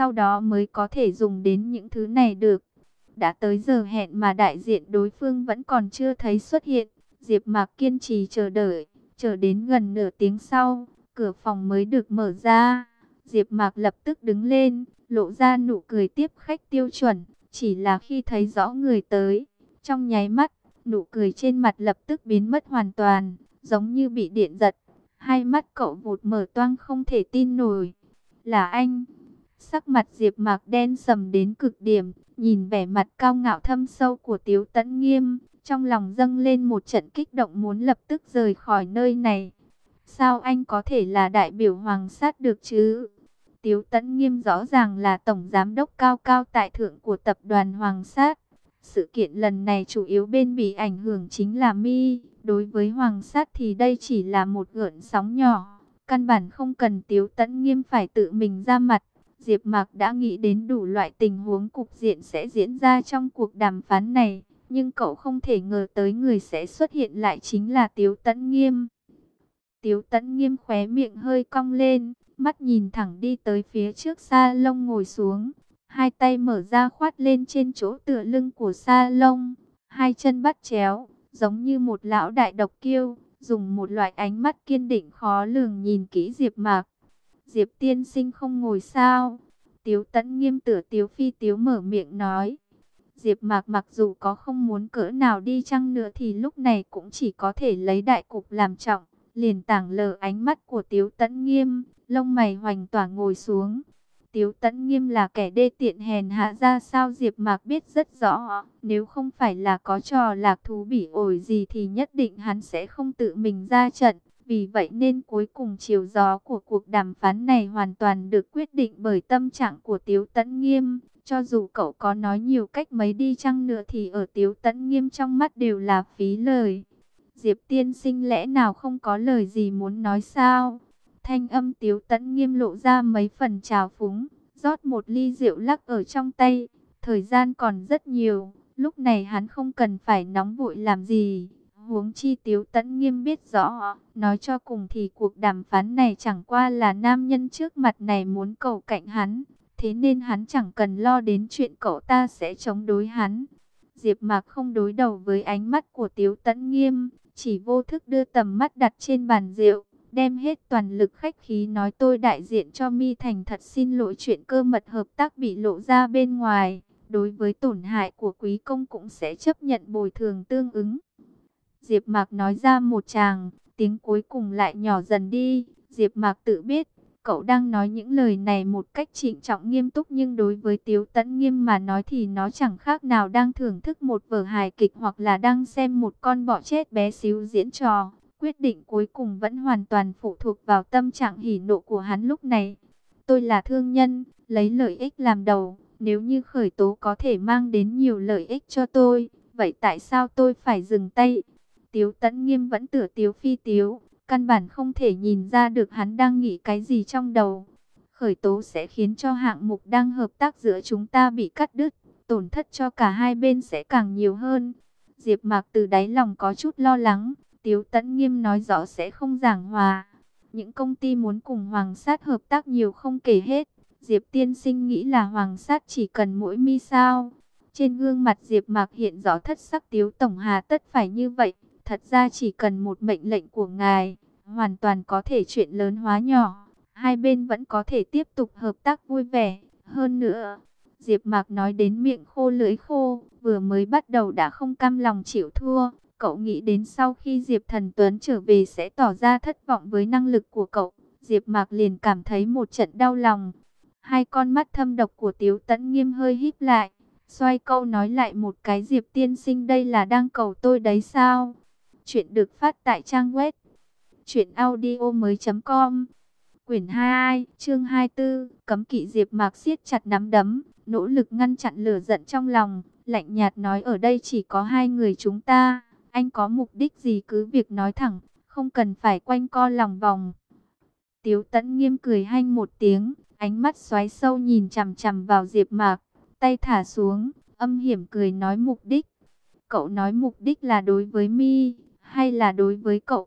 sau đó mới có thể dùng đến những thứ này được. Đã tới giờ hẹn mà đại diện đối phương vẫn còn chưa thấy xuất hiện, Diệp Mạc kiên trì chờ đợi, chờ đến gần nửa tiếng sau, cửa phòng mới được mở ra. Diệp Mạc lập tức đứng lên, lộ ra nụ cười tiếp khách tiêu chuẩn, chỉ là khi thấy rõ người tới, trong nháy mắt, nụ cười trên mặt lập tức biến mất hoàn toàn, giống như bị điện giật. Hai mắt cậu vụt mở toang không thể tin nổi. Là anh. Sắc mặt Diệp Mạc đen sầm đến cực điểm, nhìn vẻ mặt cao ngạo thâm sâu của Tiếu Tấn Nghiêm, trong lòng dâng lên một trận kích động muốn lập tức rời khỏi nơi này. Sao anh có thể là đại biểu hoàng sát được chứ? Tiếu Tấn Nghiêm rõ ràng là tổng giám đốc cao cao tại thượng của tập đoàn Hoàng Sát. Sự kiện lần này chủ yếu bên bị ảnh hưởng chính là Mi. Đối với Hoàng Sát thì đây chỉ là một gợn sóng nhỏ. Căn bản không cần Tiếu Tấn Nghiêm phải tự mình ra mặt. Diệp Mạc đã nghĩ đến đủ loại tình huống cục diện sẽ diễn ra trong cuộc đàm phán này. Nhưng cậu không thể ngờ tới người sẽ xuất hiện lại chính là Tiếu Tấn Nghiêm. Tiếu Tấn Nghiêm khóe miệng hơi cong lên, mắt nhìn thẳng đi tới phía trước sa lông ngồi xuống. Hai tay mở ra khoát lên trên chỗ tựa lưng của sa lông, hai chân bắt chéo, giống như một lão đại độc kiêu, dùng một loại ánh mắt kiên định khó lường nhìn kỹ Diệp Mạc. Diệp tiên sinh không ngồi sao? Tiếu tẫn nghiêm tựa tiếu phi tiếu mở miệng nói. Diệp Mạc mặc dù có không muốn cỡ nào đi chăng nữa thì lúc này cũng chỉ có thể lấy đại cục làm trọng, liền tảng lờ ánh mắt của Tiếu Tấn Nghiêm, lông mày hoành tỏa ngồi xuống. Tiếu Tấn Nghiêm là kẻ đê tiện hèn hạ ra sao Diệp Mạc biết rất rõ, nếu không phải là có trò lạc thú bỉ ổi gì thì nhất định hắn sẽ không tự mình ra trận. Vì vậy nên cuối cùng chiều gió của cuộc đàm phán này hoàn toàn được quyết định bởi tâm trạng của Tiếu Tấn Nghiêm. Cho dù cậu có nói nhiều cách mấy đi chăng nữa thì ở Tiếu Tấn Nghiêm trong mắt đều là phí lời. Diệp tiên sinh lẽ nào không có lời gì muốn nói sao? Thanh âm tiếu Tấn nghiêm lộ ra mấy phần trào phúng, rót một ly rượu lắc ở trong tay. Thời gian còn rất nhiều, lúc này hắn không cần phải nóng vội làm gì. Huống chi tiếu tẫn nghiêm biết rõ, nói cho cùng thì cuộc đàm phán này chẳng qua là nam nhân trước mặt này muốn cầu cạnh hắn. Thế nên hắn chẳng cần lo đến chuyện cậu ta sẽ chống đối hắn. Diệp Mạc không đối đầu với ánh mắt của Tiếu Tẫn Nghiêm, chỉ vô thức đưa tầm mắt đặt trên bàn rượu, đem hết toàn lực khách khí nói tôi đại diện cho Mi Thành thật xin lỗi chuyện cơ mật hợp tác bị lộ ra bên ngoài, đối với tổn hại của quý công cũng sẽ chấp nhận bồi thường tương ứng. Diệp Mạc nói ra một tràng, tiếng cuối cùng lại nhỏ dần đi, Diệp Mạc tự biết, cậu đang nói những lời này một cách trịnh trọng nghiêm túc nhưng đối với Tiếu Tấn Nghiêm mà nói thì nó chẳng khác nào đang thưởng thức một vở hài kịch hoặc là đang xem một con bọ chết bé xíu diễn trò. Quyết định cuối cùng vẫn hoàn toàn phụ thuộc vào tâm trạng hỉ nộ của hắn lúc này. Tôi là thương nhân, lấy lợi ích làm đầu, nếu như khởi tố có thể mang đến nhiều lợi ích cho tôi, vậy tại sao tôi phải dừng tay? Tiếu Tấn Nghiêm vẫn tựa Tiếu Phi Tiếu, Căn bản không thể nhìn ra được hắn đang nghĩ cái gì trong đầu. Khởi tố sẽ khiến cho hạng mục đang hợp tác giữa chúng ta bị cắt đứt, tổn thất cho cả hai bên sẽ càng nhiều hơn. Diệp Mạc từ đáy lòng có chút lo lắng, Tiếu Tấn Nghiêm nói rõ sẽ không giảng hòa. Những công ty muốn cùng Hoàng Sát hợp tác nhiều không kể hết. Diệp Tiên Sinh nghĩ là Hoàng Sát chỉ cần mỗi mi sao. Trên gương mặt Diệp Mạc hiện rõ thất sắc Tiếu Tổng Hà tất phải như vậy. Thật ra chỉ cần một mệnh lệnh của ngài, hoàn toàn có thể chuyện lớn hóa nhỏ. Hai bên vẫn có thể tiếp tục hợp tác vui vẻ. Hơn nữa, Diệp Mạc nói đến miệng khô lưỡi khô, vừa mới bắt đầu đã không cam lòng chịu thua. Cậu nghĩ đến sau khi Diệp Thần Tuấn trở về sẽ tỏ ra thất vọng với năng lực của cậu. Diệp Mạc liền cảm thấy một trận đau lòng. Hai con mắt thâm độc của Tiếu Tấn Nghiêm hơi híp lại, xoay câu nói lại một cái Diệp tiên sinh đây là đang cầu tôi đấy sao? Chuyện được phát tại trang web truyệnaudiomoi.com. Quyển 22, chương 24, cấm kỵ Diệp Mạc siết chặt nắm đấm, nỗ lực ngăn chặn lửa giận trong lòng, lạnh nhạt nói ở đây chỉ có hai người chúng ta, anh có mục đích gì cứ việc nói thẳng, không cần phải quanh co lòng vòng. Tiếu Tấn nghiêm cười hanh một tiếng, ánh mắt xoáy sâu nhìn chằm chằm vào Diệp Mạc, tay thả xuống, âm hiểm cười nói mục đích. Cậu nói mục đích là đối với mi, hay là đối với cậu?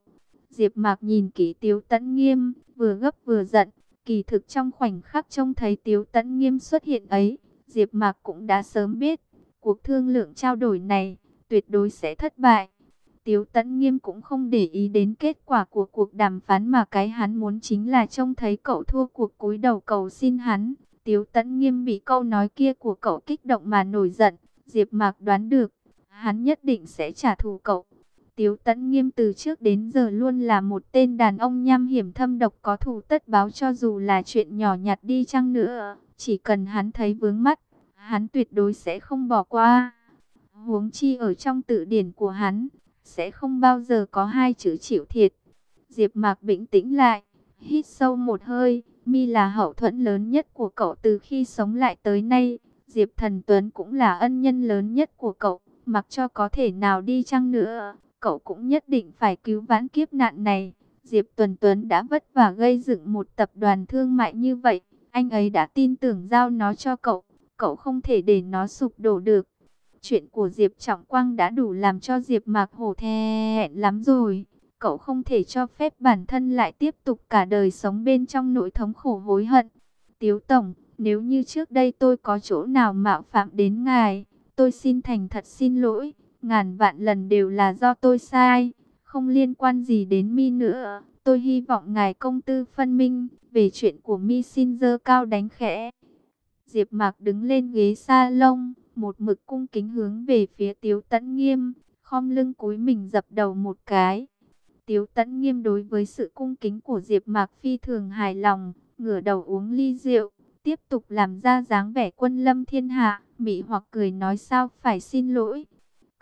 Diệp Mạc nhìn kỹ Tiếu Tấn Nghiêm, vừa gấp vừa giận. Kỳ thực trong khoảnh khắc trông thấy Tiếu Tấn Nghiêm xuất hiện ấy, Diệp Mạc cũng đã sớm biết, cuộc thương lượng trao đổi này tuyệt đối sẽ thất bại. Tiếu Tấn Nghiêm cũng không để ý đến kết quả của cuộc đàm phán mà cái hắn muốn chính là trông thấy cậu thua cuộc cúi đầu cầu xin hắn. Tiếu Tấn Nghiêm bị câu nói kia của cậu kích động mà nổi giận, Diệp Mạc đoán được, hắn nhất định sẽ trả thù cậu. Tiếu Tấn Nghiêm từ trước đến giờ luôn là một tên đàn ông nham hiểm thâm độc có thù tất báo cho dù là chuyện nhỏ nhặt đi chăng nữa, chỉ cần hắn thấy vướng mắt, hắn tuyệt đối sẽ không bỏ qua. Huống chi ở trong tự điển của hắn, sẽ không bao giờ có hai chữ chịu thiệt. Diệp Mạc bình tĩnh lại, hít sâu một hơi, mi là hậu thuẫn lớn nhất của cậu từ khi sống lại tới nay. Diệp Thần Tuấn cũng là ân nhân lớn nhất của cậu, mặc cho có thể nào đi chăng nữa, cậu cũng nhất định phải cứu vãn kiếp nạn này. Diệp Tuần Tuấn đã vất vả gây dựng một tập đoàn thương mại như vậy, anh ấy đã tin tưởng giao nó cho cậu, cậu không thể để nó sụp đổ được. Chuyện của Diệp Trọng Quang đã đủ làm cho Diệp Mạc hổ thẹn lắm rồi. Cậu không thể cho phép bản thân lại tiếp tục cả đời sống bên trong nỗi thống khổ hối hận. Tiếu Tổng, nếu như trước đây tôi có chỗ nào mạo phạm đến ngài, tôi xin thành thật xin lỗi. Ngàn vạn lần đều là do tôi sai, không liên quan gì đến mi nữa. Tôi hy vọng ngài công tư phân minh, về chuyện của mi xin dơ cao đánh khẽ. Diệp Mạc đứng lên ghế sa lông, một mực cung kính hướng về phía Tiếu Tấn Nghiêm, khom lưng cúi mình dập đầu một cái. Tiếu Tấn Nghiêm đối với sự cung kính của Diệp Mạc phi thường hài lòng, ngửa đầu uống ly rượu, tiếp tục làm ra dáng vẻ quân lâm thiên hạ, mị hoặc cười nói sao phải xin lỗi.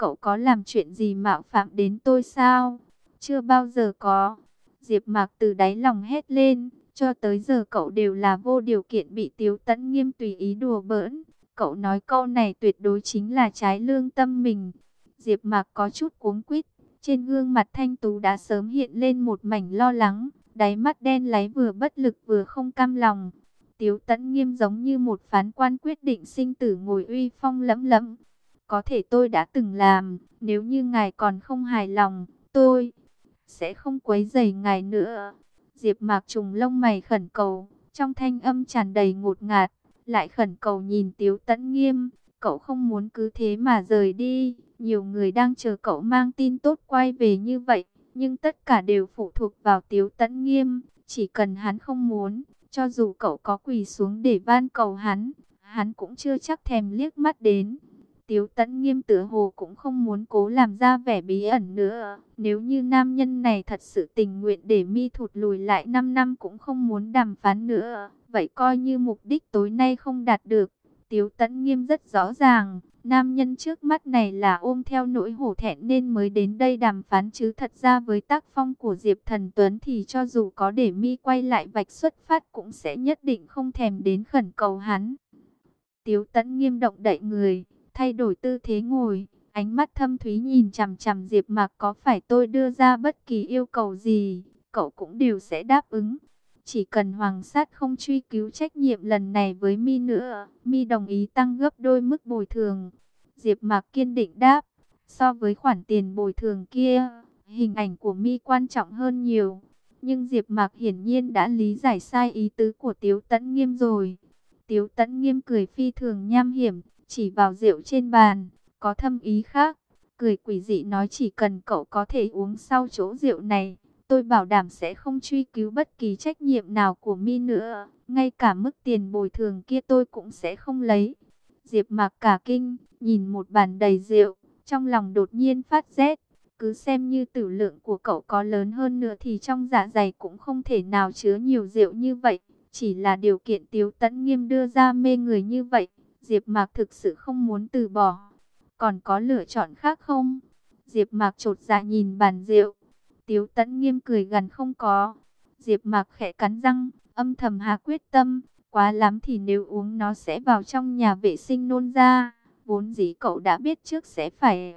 Cậu có làm chuyện gì mạo phạm đến tôi sao? Chưa bao giờ có. Diệp Mạc từ đáy lòng hét lên, cho tới giờ cậu đều là vô điều kiện bị Tiếu Tấn Nghiêm tùy ý đùa bỡn, Cậu nói câu này tuyệt đối chính là trái lương tâm mình. Diệp Mạc có chút cuống quýt, trên gương mặt thanh tú đã sớm hiện lên một mảnh lo lắng, đáy mắt đen láy vừa bất lực vừa không cam lòng. Tiếu Tấn nghiêm giống như một phán quan quyết định sinh tử ngồi uy phong lẫm lẫm. Có thể tôi đã từng làm, nếu như ngài còn không hài lòng, tôi sẽ không quấy rầy ngài nữa. Diệp Mạc trùng lông mày khẩn cầu, trong thanh âm tràn đầy ngột ngạt lại khẩn cầu nhìn Tiếu Tấn Nghiêm, cậu không muốn cứ thế mà rời đi, nhiều người đang chờ cậu mang tin tốt quay về như vậy, nhưng tất cả đều phụ thuộc vào Tiếu Tấn Nghiêm, chỉ cần hắn không muốn, cho dù cậu có quỳ xuống để van cầu hắn, hắn cũng chưa chắc thèm liếc mắt đến. Tiếu tẫn nghiêm tựa hồ cũng không muốn cố làm ra vẻ bí ẩn nữa. Nếu như nam nhân này thật sự tình nguyện để mi thụt lùi lại 5 năm cũng không muốn đàm phán nữa. Vậy coi như mục đích tối nay không đạt được. Tiếu tẫn nghiêm rất rõ ràng. Nam nhân trước mắt này là ôm theo nỗi hổ thẹn nên mới đến đây đàm phán chứ thật ra với tác phong của Diệp Thần Tuấn thì cho dù có để mi quay lại vạch xuất phát cũng sẽ nhất định không thèm đến khẩn cầu hắn. Tiếu tẫn nghiêm động đậy người, thay đổi tư thế ngồi, ánh mắt thâm thúy nhìn chằm chằm Diệp Mạc có phải tôi đưa ra bất kỳ yêu cầu gì, cậu cũng đều sẽ đáp ứng. Chỉ cần Hoàng Sát không truy cứu trách nhiệm lần này với Mi nữa, Mi đồng ý tăng gấp đôi mức bồi thường. Diệp Mạc kiên định đáp, so với khoản tiền bồi thường kia, hình ảnh của Mi quan trọng hơn nhiều. Nhưng Diệp Mạc hiển nhiên đã lý giải sai ý tứ của Tiếu Tấn Nghiêm rồi. Tiếu Tấn Nghiêm cười phi thường nham hiểm, chỉ vào rượu trên bàn, có thâm ý khác. Cười quỷ dị nói chỉ cần cậu có thể uống sau chỗ rượu này, tôi bảo đảm sẽ không truy cứu bất kỳ trách nhiệm nào của mi nữa. Ngay cả mức tiền bồi thường kia tôi cũng sẽ không lấy. Diệp mạc cả kinh, nhìn một bàn đầy rượu, trong lòng đột nhiên phát rét. Cứ xem như tử lượng của cậu có lớn hơn nữa thì trong dạ dày cũng không thể nào chứa nhiều rượu như vậy. Chỉ là điều kiện tiếu tẫn nghiêm đưa ra mê người như vậy. Diệp Mạc thực sự không muốn từ bỏ. Còn có lựa chọn khác không? Diệp Mạc chột dạ nhìn bàn rượu. Tiếu Tấn nghiêm cười gần không có. Diệp Mạc khẽ cắn răng, âm thầm hạ quyết tâm, quá lắm thì nếu uống nó sẽ vào trong nhà vệ sinh nôn ra. Vốn dĩ cậu đã biết trước sẽ phải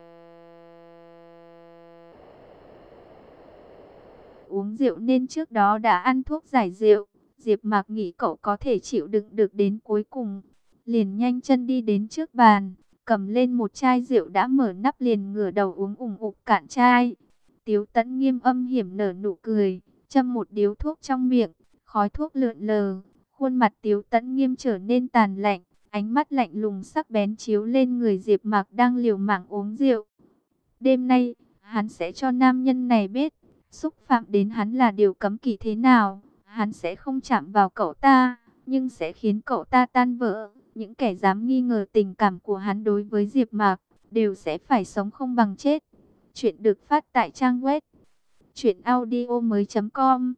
uống rượu nên trước đó đã ăn thuốc giải rượu. Diệp Mạc nghĩ cậu có thể chịu đựng được đến cuối cùng, liền nhanh chân đi đến trước bàn, cầm lên một chai rượu đã mở nắp liền ngửa đầu uống ủng ục cạn chai. Tiếu tẫn nghiêm âm hiểm nở nụ cười, châm một điếu thuốc trong miệng, khói thuốc lượn lờ, khuôn mặt tiếu tẫn nghiêm trở nên tàn lạnh, ánh mắt lạnh lùng sắc bén chiếu lên người Diệp Mạc đang liều mạng uống rượu. Đêm nay, hắn sẽ cho nam nhân này biết, xúc phạm đến hắn là điều cấm kỵ thế nào, hắn sẽ không chạm vào cậu ta, nhưng sẽ khiến cậu ta tan vỡ. Những kẻ dám nghi ngờ tình cảm của hắn đối với Diệp Mạc đều sẽ phải sống không bằng chết. Chuyện được phát tại trang web truyệnaudiomoi.com.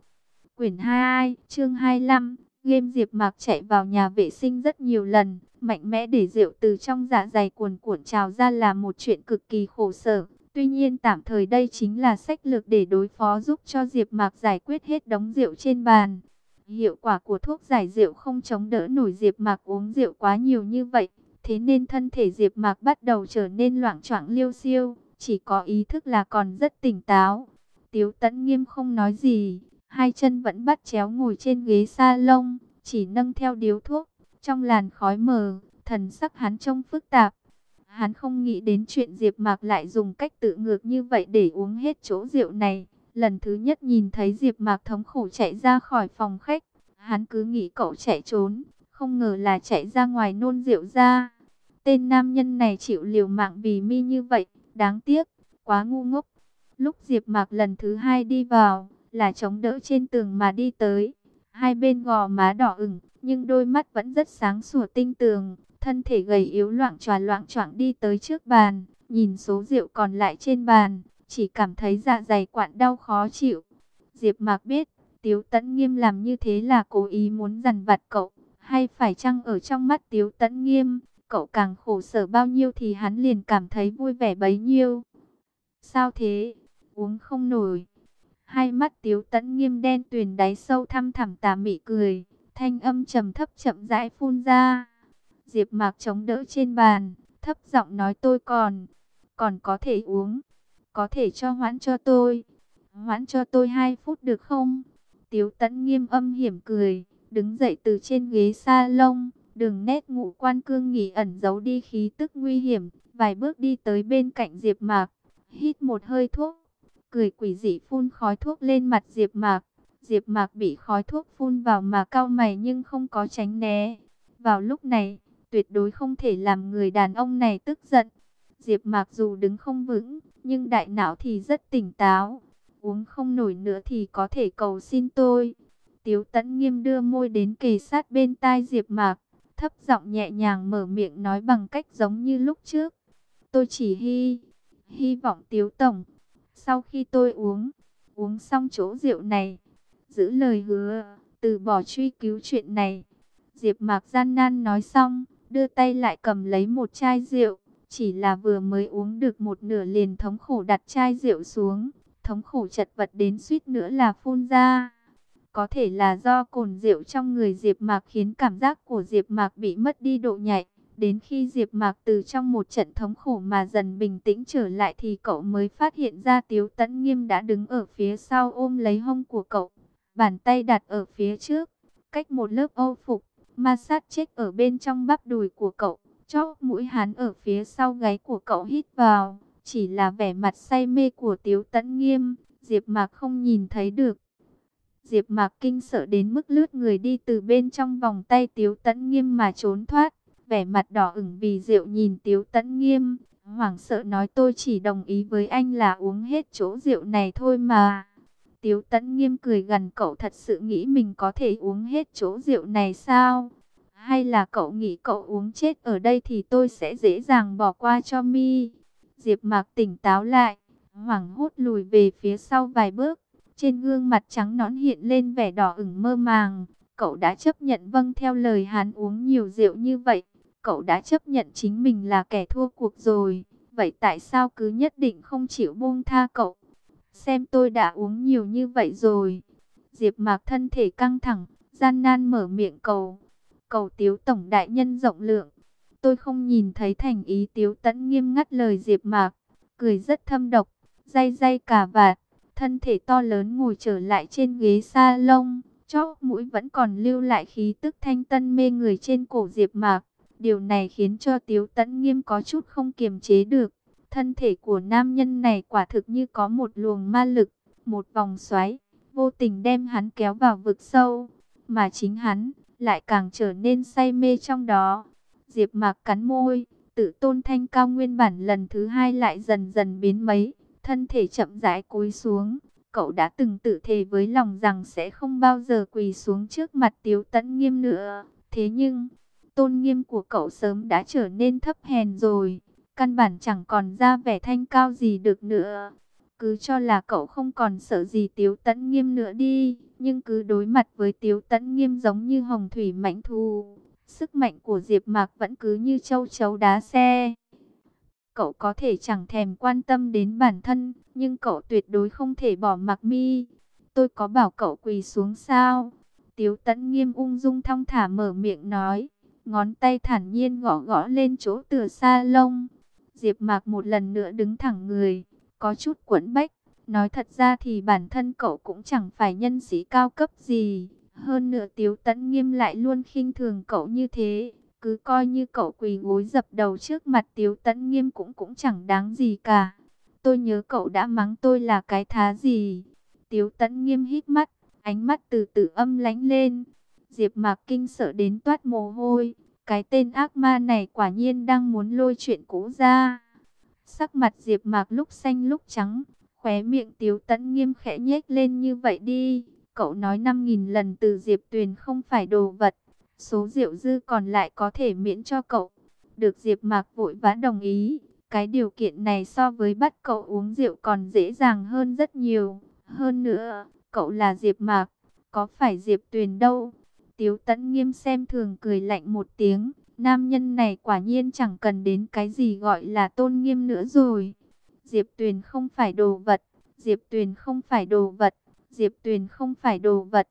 Quyển 22, chương 25. Game Diệp Mạc chạy vào nhà vệ sinh rất nhiều lần, mạnh mẽ để rượu từ trong dạ dày cuồn cuộn trào ra là một chuyện cực kỳ khổ sở. Tuy nhiên tạm thời đây chính là sách lược để đối phó giúp cho Diệp Mạc giải quyết hết đống rượu trên bàn. Hiệu quả của thuốc giải rượu không chống đỡ nổi Diệp Mạc uống rượu quá nhiều như vậy, thế nên thân thể Diệp Mạc bắt đầu trở nên loạng choạng liêu xiêu, chỉ có ý thức là còn rất tỉnh táo. Tiếu Tấn Nghiêm không nói gì, hai chân vẫn bắt chéo ngồi trên ghế sa lông, chỉ nâng theo điếu thuốc, trong làn khói mờ, thần sắc hắn trông phức tạp. Hắn không nghĩ đến chuyện Diệp Mạc lại dùng cách tự ngược như vậy để uống hết chỗ rượu này. Lần thứ nhất nhìn thấy Diệp Mạc thống khổ chạy ra khỏi phòng khách, hắn cứ nghĩ cậu chạy trốn, không ngờ là chạy ra ngoài nôn rượu ra. Tên nam nhân này chịu liều mạng vì mi như vậy, đáng tiếc, quá ngu ngốc. Lúc Diệp Mạc lần thứ hai đi vào, là chống đỡ trên tường mà đi tới. Hai bên gò má đỏ ửng, nhưng đôi mắt vẫn rất sáng sủa tinh tường, thân thể gầy yếu loạng choạng loạng choạng đi tới trước bàn, nhìn số rượu còn lại trên bàn, chỉ cảm thấy dạ dày quặn đau khó chịu. Diệp Mạc biết, Tiếu Tấn Nghiêm làm như thế là cố ý muốn dằn vặt cậu, hay phải chăng ở trong mắt Tiếu Tấn Nghiêm, cậu càng khổ sở bao nhiêu thì hắn liền cảm thấy vui vẻ bấy nhiêu. Sao thế? Uống không nổi. Hai mắt Tiếu Tấn Nghiêm đen tuyền đáy sâu thăm thẳm tà mị cười, thanh âm trầm thấp chậm rãi phun ra. Diệp Mạc chống đỡ trên bàn, thấp giọng nói tôi còn, còn có thể uống có thể cho hoãn cho tôi. Hoãn cho tôi 2 phút được không? Tiếu tẫn nghiêm âm hiểm cười, đứng dậy từ trên ghế sa lông đường nét ngũ quan cương nghỉ ẩn giấu đi khí tức nguy hiểm, vài bước đi tới bên cạnh Diệp Mạc, hít một hơi thuốc, cười quỷ dị phun khói thuốc lên mặt Diệp Mạc. Diệp Mạc bị khói thuốc phun vào mà cau mày nhưng không có tránh né. Vào lúc này, tuyệt đối không thể làm người đàn ông này tức giận. Diệp Mạc dù đứng không vững, nhưng đại não thì rất tỉnh táo. Uống không nổi nữa thì có thể cầu xin tôi. Tiếu Tấn Nghiêm đưa môi đến kề sát bên tai Diệp Mạc, thấp giọng nhẹ nhàng mở miệng nói bằng cách giống như lúc trước. Tôi chỉ hy hy vọng Tiếu tổng, sau khi tôi uống, uống xong chỗ rượu này, giữ lời hứa, từ bỏ truy cứu chuyện này. Diệp Mạc gian nan nói xong, đưa tay lại cầm lấy một chai rượu. Chỉ là vừa mới uống được một nửa liền thống khổ đặt chai rượu xuống, thống khổ chật vật đến suýt nữa là phun ra. Có thể là do cồn rượu trong người Diệp Mạc khiến cảm giác của Diệp Mạc bị mất đi độ nhạy. Đến khi Diệp Mạc từ trong một trận thống khổ mà dần bình tĩnh trở lại thì cậu mới phát hiện ra Tiếu Tấn Nghiêm đã đứng ở phía sau ôm lấy hông của cậu, bàn tay đặt ở phía trước, cách một lớp ô phục, ma sát chết ở bên trong bắp đùi của cậu. Chóp mũi hắn ở phía sau gáy của cậu hít vào, chỉ là vẻ mặt say mê của Tiếu Tấn Nghiêm, Diệp Mạc không nhìn thấy được. Diệp Mạc kinh sợ đến mức lướt người đi từ bên trong vòng tay Tiếu Tấn Nghiêm mà trốn thoát, vẻ mặt đỏ ửng vì rượu nhìn Tiếu Tấn Nghiêm, hoảng sợ nói tôi chỉ đồng ý với anh là uống hết chỗ rượu này thôi mà. Tiếu Tấn Nghiêm cười gần cậu thật sự nghĩ mình có thể uống hết chỗ rượu này sao? Hay là cậu nghĩ cậu uống chết ở đây thì tôi sẽ dễ dàng bỏ qua cho mi. Diệp Mạc tỉnh táo lại, hoảng hốt lùi về phía sau vài bước. Trên gương mặt trắng nõn hiện lên vẻ đỏ ửng mơ màng. Cậu đã chấp nhận vâng theo lời hắn uống nhiều rượu như vậy. Cậu đã chấp nhận chính mình là kẻ thua cuộc rồi. Vậy tại sao cứ nhất định không chịu buông tha cậu? Xem tôi đã uống nhiều như vậy rồi. Diệp Mạc thân thể căng thẳng, gian nan mở miệng cầu cầu tiếu tổng đại nhân rộng lượng. Tôi không nhìn thấy thành ý tiếu tẫn nghiêm ngắt lời Diệp Mạc, cười rất thâm độc, day day cả vạt, thân thể to lớn ngồi trở lại trên ghế sa lông, chóp mũi vẫn còn lưu lại khí tức thanh tân mê người trên cổ Diệp Mạc. Điều này khiến cho Tiếu Tấn Nghiêm có chút không kiềm chế được. Thân thể của nam nhân này quả thực như có một luồng ma lực, một vòng xoáy, vô tình đem hắn kéo vào vực sâu, mà chính hắn lại càng trở nên say mê trong đó. Diệp Mạc cắn môi, tự tôn thanh cao nguyên bản lần thứ hai lại dần dần biến mấy, thân thể chậm rãi cúi xuống. Cậu đã từng tự thề với lòng rằng sẽ không bao giờ quỳ xuống trước mặt Tiếu Tấn Nghiêm nữa. Thế nhưng, tôn nghiêm của cậu sớm đã trở nên thấp hèn rồi, căn bản chẳng còn ra vẻ thanh cao gì được nữa. Cứ cho là cậu không còn sợ gì Tiếu Tấn Nghiêm nữa đi, nhưng cứ đối mặt với Tiếu Tấn Nghiêm giống như hồng thủy mãnh thù. Sức mạnh của Diệp Mạc vẫn cứ như châu chấu đá xe. Cậu có thể chẳng thèm quan tâm đến bản thân, nhưng cậu tuyệt đối không thể bỏ mặc mi. Tôi có bảo cậu quỳ xuống sao? Tiếu Tấn Nghiêm ung dung thong thả mở miệng nói, ngón tay thản nhiên gõ gõ lên chỗ tựa sa lông. Diệp Mạc một lần nữa đứng thẳng người, có chút quẫn bách. Nói thật ra thì bản thân cậu cũng chẳng phải nhân sĩ cao cấp gì. Hơn nữa Tiếu Tấn Nghiêm lại luôn khinh thường cậu như thế. Cứ coi như cậu quỳ gối dập đầu trước mặt Tiếu Tấn Nghiêm cũng cũng chẳng đáng gì cả. Tôi nhớ cậu đã mắng tôi là cái thá gì. Tiếu Tấn Nghiêm hít mắt, ánh mắt từ từ âm lánh lên. Diệp Mạc kinh sợ đến toát mồ hôi. Cái tên ác ma này quả nhiên đang muốn lôi chuyện cũ ra. Sắc mặt Diệp Mạc lúc xanh lúc trắng, khóe miệng Tiếu Tấn Nghiêm khẽ nhếch lên như vậy đi. Cậu nói 5.000 lần từ Diệp Tuyền không phải đồ vật. Số rượu dư còn lại có thể miễn cho cậu. Được Diệp Mạc vội vã đồng ý. Cái điều kiện này so với bắt cậu uống rượu còn dễ dàng hơn rất nhiều. Hơn nữa, cậu là Diệp Mạc, có phải Diệp Tuyền đâu. Tiếu Tấn Nghiêm xem thường cười lạnh một tiếng. Nam nhân này quả nhiên chẳng cần đến cái gì gọi là tôn nghiêm nữa rồi. Diệp Tuyền không phải đồ vật. Diệp Tuyền không phải đồ vật. Diệp Tuyền không phải đồ vật.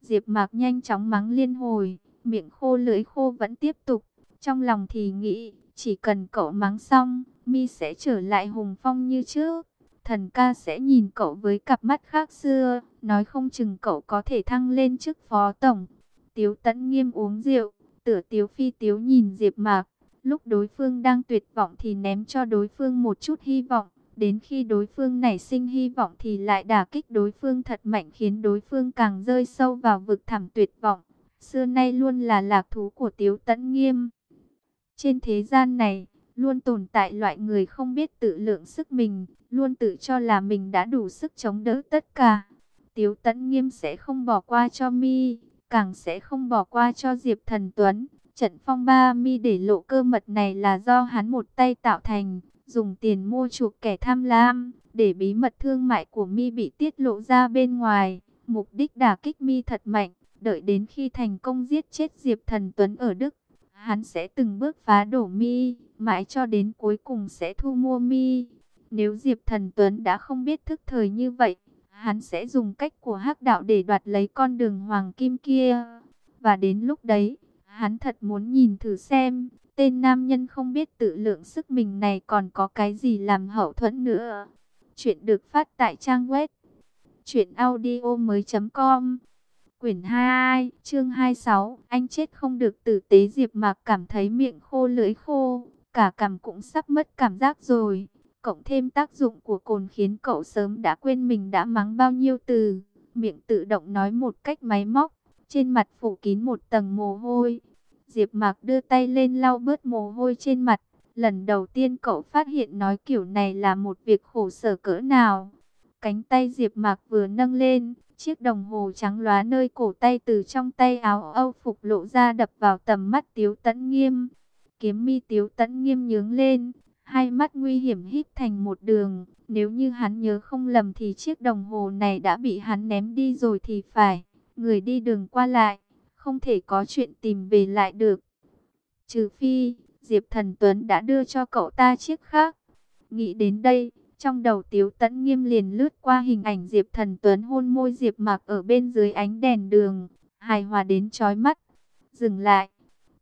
Diệp Mạc nhanh chóng mắng liên hồi, miệng khô lưỡi khô vẫn tiếp tục. Trong lòng thì nghĩ, chỉ cần cậu mắng xong, mi sẽ trở lại hùng phong như trước. Thần ca sẽ nhìn cậu với cặp mắt khác xưa, nói không chừng cậu có thể thăng lên chức phó tổng. Tiếu Tấn Nghiêm uống rượu, Tựa Tiếu Phi Tiếu nhìn Diệp Mạc, lúc đối phương đang tuyệt vọng thì ném cho đối phương một chút hy vọng, đến khi đối phương nảy sinh hy vọng thì lại đả kích đối phương thật mạnh khiến đối phương càng rơi sâu vào vực thẳm tuyệt vọng. Xưa nay luôn là lạc thú của Tiếu Tấn Nghiêm. Trên thế gian này, luôn tồn tại loại người không biết tự lượng sức mình, luôn tự cho là mình đã đủ sức chống đỡ tất cả. Tiếu Tấn Nghiêm sẽ không bỏ qua cho mi, càng sẽ không bỏ qua cho Diệp Thần Tuấn. Trận phong ba mi để lộ cơ mật này là do hắn một tay tạo thành, dùng tiền mua chuộc kẻ tham lam, để bí mật thương mại của mi bị tiết lộ ra bên ngoài. Mục đích đả kích mi thật mạnh, đợi đến khi thành công giết chết Diệp Thần Tuấn ở Đức. Hắn sẽ từng bước phá đổ mi, mãi cho đến cuối cùng sẽ thu mua mi. Nếu Diệp Thần Tuấn đã không biết thức thời như vậy, hắn sẽ dùng cách của hắc đạo để đoạt lấy con đường hoàng kim kia. Và đến lúc đấy, hắn thật muốn nhìn thử xem, tên nam nhân không biết tự lượng sức mình này còn có cái gì làm hậu thuẫn nữa. Chuyện được phát tại trang web truyệnaudiomoi.com. Quyển 22, chương 26, anh chết không được tử tế Diệp Mạc cảm thấy miệng khô lưỡi khô, cả cằm cũng sắp mất cảm giác rồi cộng thêm tác dụng của cồn khiến cậu sớm đã quên mình đã mắng bao nhiêu từ, miệng tự động nói một cách máy móc, trên mặt phủ kín một tầng mồ hôi. Diệp Mạc đưa tay lên lau bớt mồ hôi trên mặt, lần đầu tiên cậu phát hiện nói kiểu này là một việc khổ sở cỡ nào. Cánh tay Diệp Mạc vừa nâng lên, chiếc đồng hồ trắng lóa nơi cổ tay từ trong tay áo Âu phục lộ ra đập vào tầm mắt Tiếu Tấn Nghiêm. Kiếm mi Tiếu Tấn Nghiêm nhướng lên, Hai mắt nguy hiểm híp thành một đường, nếu như hắn nhớ không lầm thì chiếc đồng hồ này đã bị hắn ném đi rồi thì phải. Người đi đường qua lại, không thể có chuyện tìm về lại được. Trừ phi, Diệp Thần Tuấn đã đưa cho cậu ta chiếc khác. Nghĩ đến đây, trong đầu Tiếu Tấn Nghiêm liền lướt qua hình ảnh Diệp Thần Tuấn hôn môi Diệp Mạc ở bên dưới ánh đèn đường, hài hòa đến chói mắt. Dừng lại,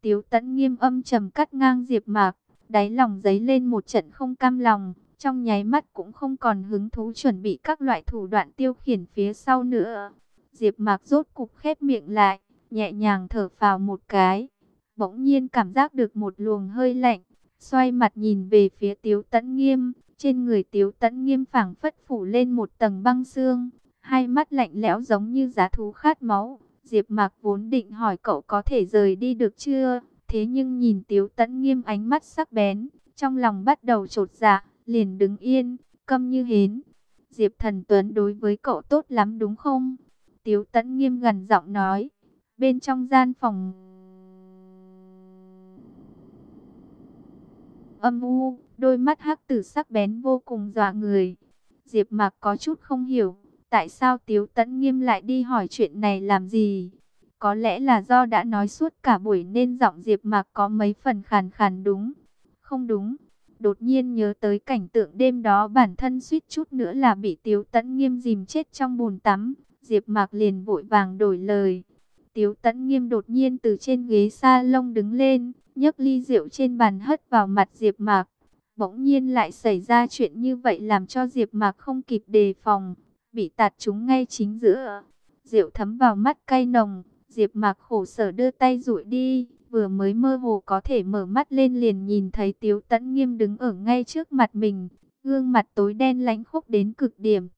Tiếu Tấn Nghiêm âm trầm cắt ngang Diệp Mạc, Đáy lòng dấy lên một trận không cam lòng, trong nháy mắt cũng không còn hứng thú chuẩn bị các loại thủ đoạn tiêu khiển phía sau nữa. Diệp Mạc rốt cục khép miệng lại, nhẹ nhàng thở phào một cái. bỗng nhiên cảm giác được một luồng hơi lạnh, xoay mặt nhìn về phía Tiếu Tấn Nghiêm, trên người Tiếu Tấn Nghiêm phảng phất phủ lên một tầng băng xương, hai mắt lạnh lẽo giống như giá thú khát máu. Diệp Mạc vốn định hỏi cậu có thể rời đi được chưa, thế nhưng nhìn Tiếu Tấn Nghiêm ánh mắt sắc bén, trong lòng bắt đầu trột dạ, liền đứng yên, câm như hến. Diệp Thần Tuấn đối với cậu tốt lắm đúng không? Tiếu Tấn Nghiêm gần giọng nói. Bên trong gian phòng âm u, đôi mắt hắc tử sắc bén vô cùng dọa người. Diệp Mạc có chút không hiểu, tại sao Tiếu Tấn Nghiêm lại đi hỏi chuyện này làm gì? Có lẽ là do đã nói suốt cả buổi nên giọng Diệp Mạc có mấy phần khàn khàn đúng. Không đúng, đột nhiên nhớ tới cảnh tượng đêm đó bản thân suýt chút nữa là bị Tiếu Tấn Nghiêm dìm chết trong bồn tắm. Diệp Mạc liền vội vàng đổi lời. Tiếu Tấn Nghiêm đột nhiên từ trên ghế sa lông đứng lên, nhấc ly rượu trên bàn hất vào mặt Diệp Mạc. Bỗng nhiên lại xảy ra chuyện như vậy làm cho Diệp Mạc không kịp đề phòng, bị tạt trúng ngay chính giữa. Rượu thấm vào mắt cay nồng, Diệp Mạc khổ sở đưa tay dụi đi, vừa mới mơ hồ có thể mở mắt lên liền nhìn thấy Tiếu Tấn Nghiêm đứng ở ngay trước mặt mình, gương mặt tối đen lãnh khốc đến cực điểm.